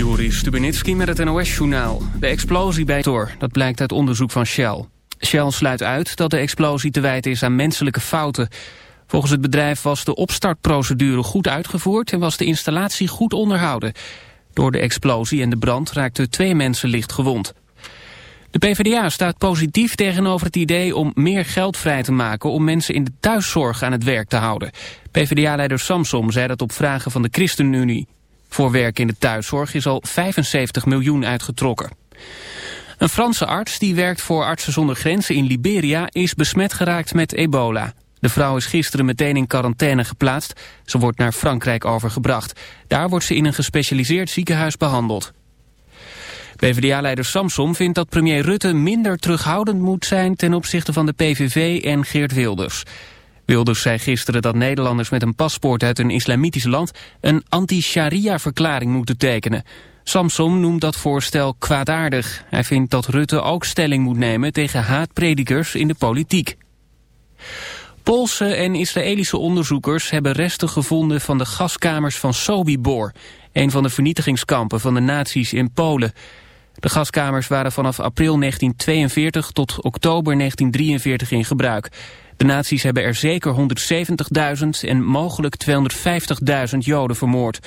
Joris Stubenitski met het NOS-journaal. De explosie bij Tor, dat blijkt uit onderzoek van Shell. Shell sluit uit dat de explosie te wijten is aan menselijke fouten. Volgens het bedrijf was de opstartprocedure goed uitgevoerd... en was de installatie goed onderhouden. Door de explosie en de brand raakten twee mensen licht gewond. De PvdA staat positief tegenover het idee om meer geld vrij te maken... om mensen in de thuiszorg aan het werk te houden. PvdA-leider Samsom zei dat op vragen van de ChristenUnie. Voor werk in de thuiszorg is al 75 miljoen uitgetrokken. Een Franse arts die werkt voor Artsen zonder Grenzen in Liberia is besmet geraakt met ebola. De vrouw is gisteren meteen in quarantaine geplaatst. Ze wordt naar Frankrijk overgebracht. Daar wordt ze in een gespecialiseerd ziekenhuis behandeld. PvdA-leider Samsom vindt dat premier Rutte minder terughoudend moet zijn ten opzichte van de PVV en Geert Wilders. Wilders zei gisteren dat Nederlanders met een paspoort uit een islamitisch land een anti-sharia-verklaring moeten tekenen. Samsom noemt dat voorstel kwaadaardig. Hij vindt dat Rutte ook stelling moet nemen tegen haatpredikers in de politiek. Poolse en Israëlische onderzoekers hebben resten gevonden van de gaskamers van Sobibor, een van de vernietigingskampen van de nazi's in Polen. De gaskamers waren vanaf april 1942 tot oktober 1943 in gebruik. De nazi's hebben er zeker 170.000 en mogelijk 250.000 Joden vermoord.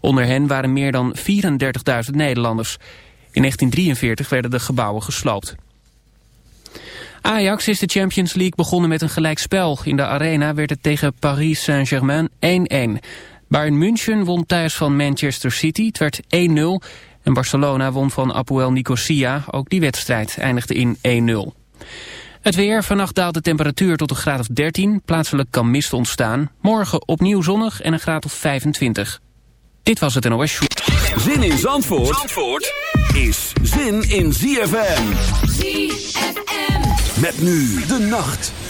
Onder hen waren meer dan 34.000 Nederlanders. In 1943 werden de gebouwen gesloopt. Ajax is de Champions League begonnen met een gelijkspel. In de arena werd het tegen Paris Saint-Germain 1-1. Bayern München won thuis van Manchester City. Het werd 1-0. En Barcelona won van Apoel Nicosia. Ook die wedstrijd eindigde in 1-0. Het weer, vannacht daalt de temperatuur tot een graad of 13. Plaatselijk kan mist ontstaan. Morgen opnieuw zonnig en een graad of 25. Dit was het NOS Show. Zin in Zandvoort, Zandvoort is zin in ZFM. ZFM. Met nu de nacht.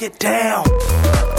Get down.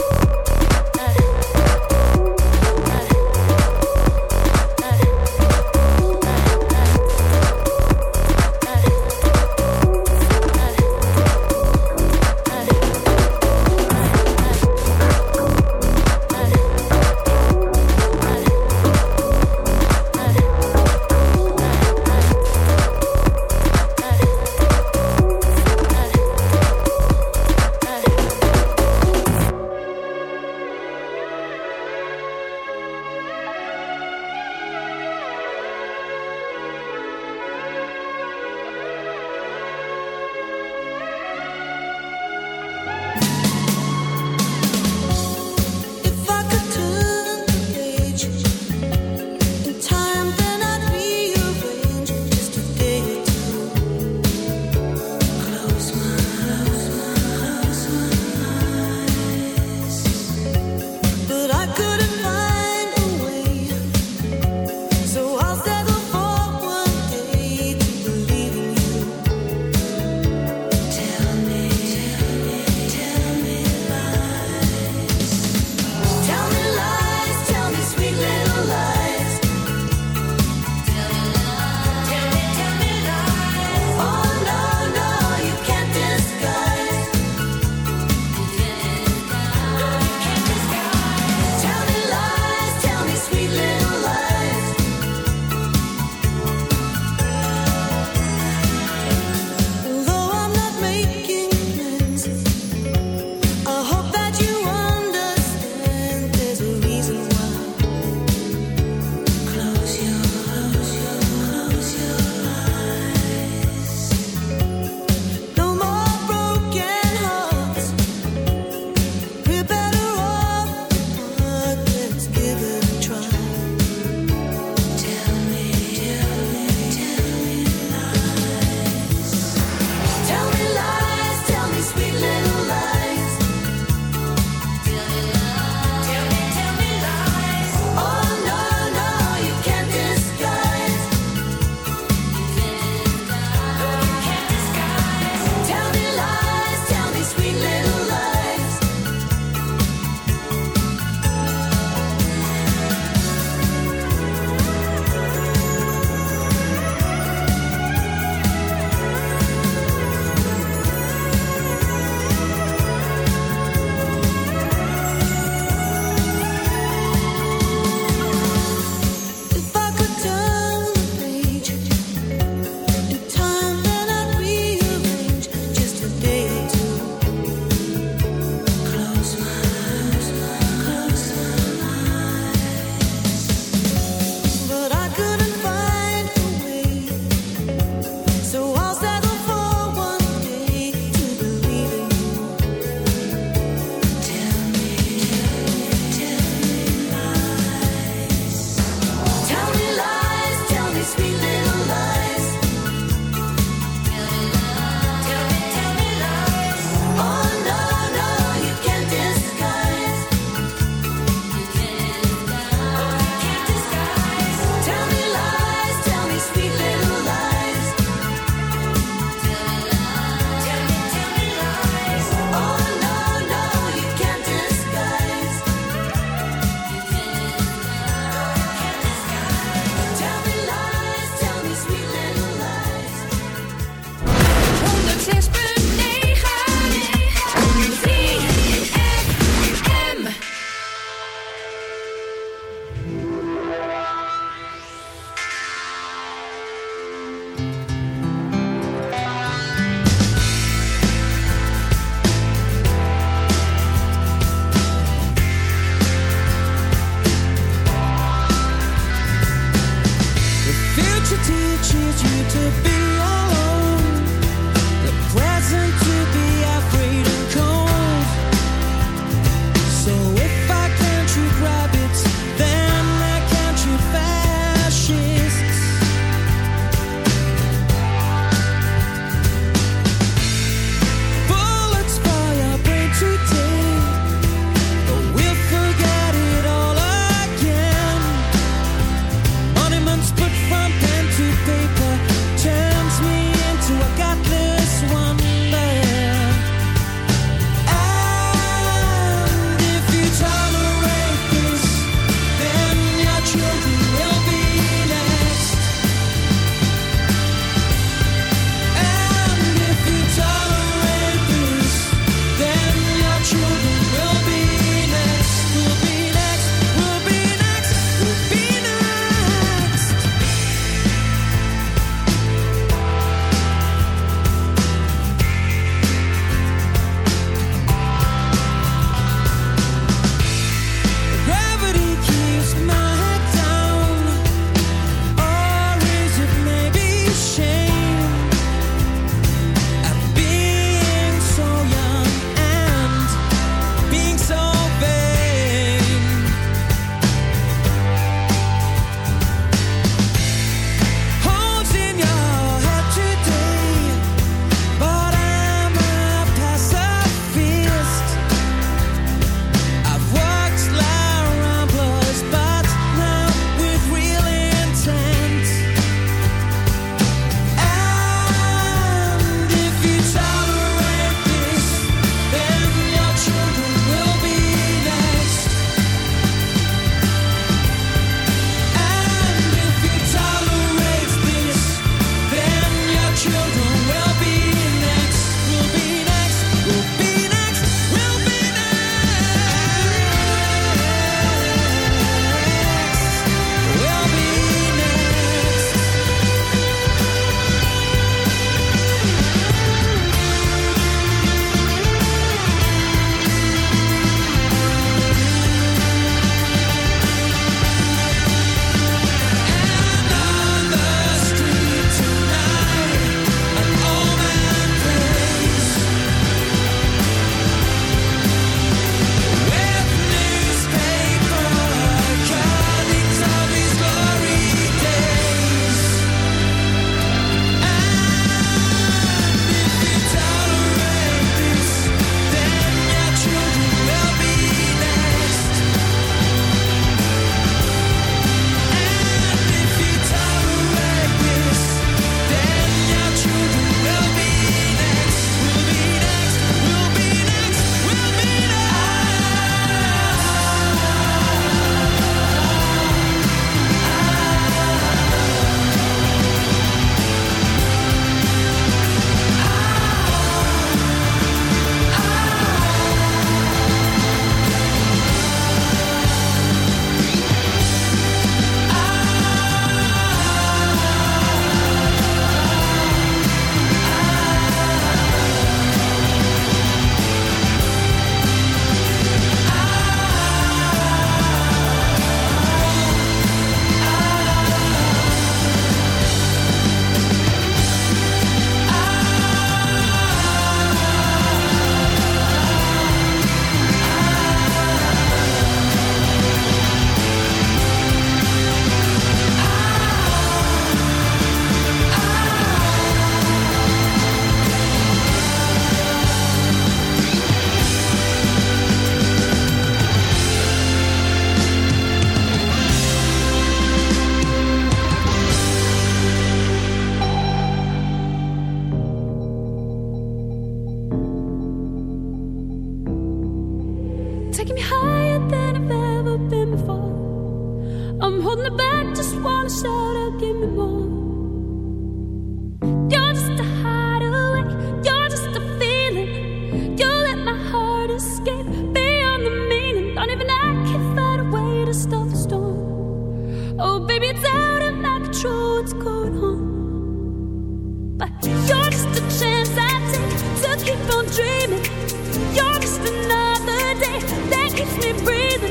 Breathing.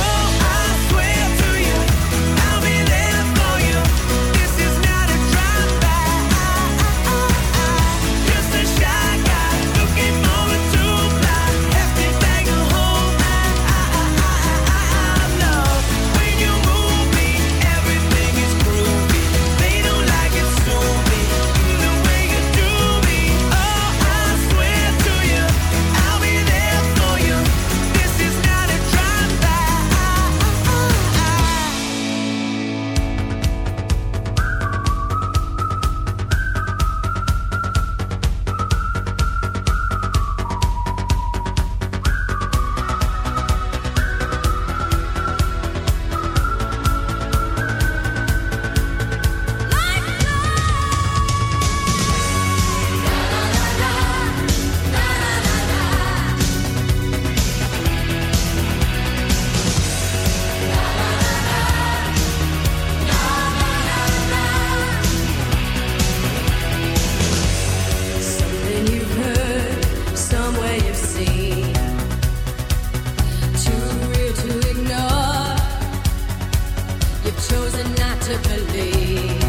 You've chosen not to believe.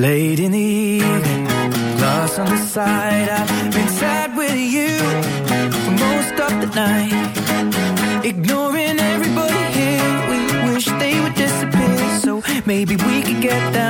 Late in the evening, glass on the side. I've been sad with you for most of the night, ignoring everybody here. We wish they would disappear, so maybe we could get down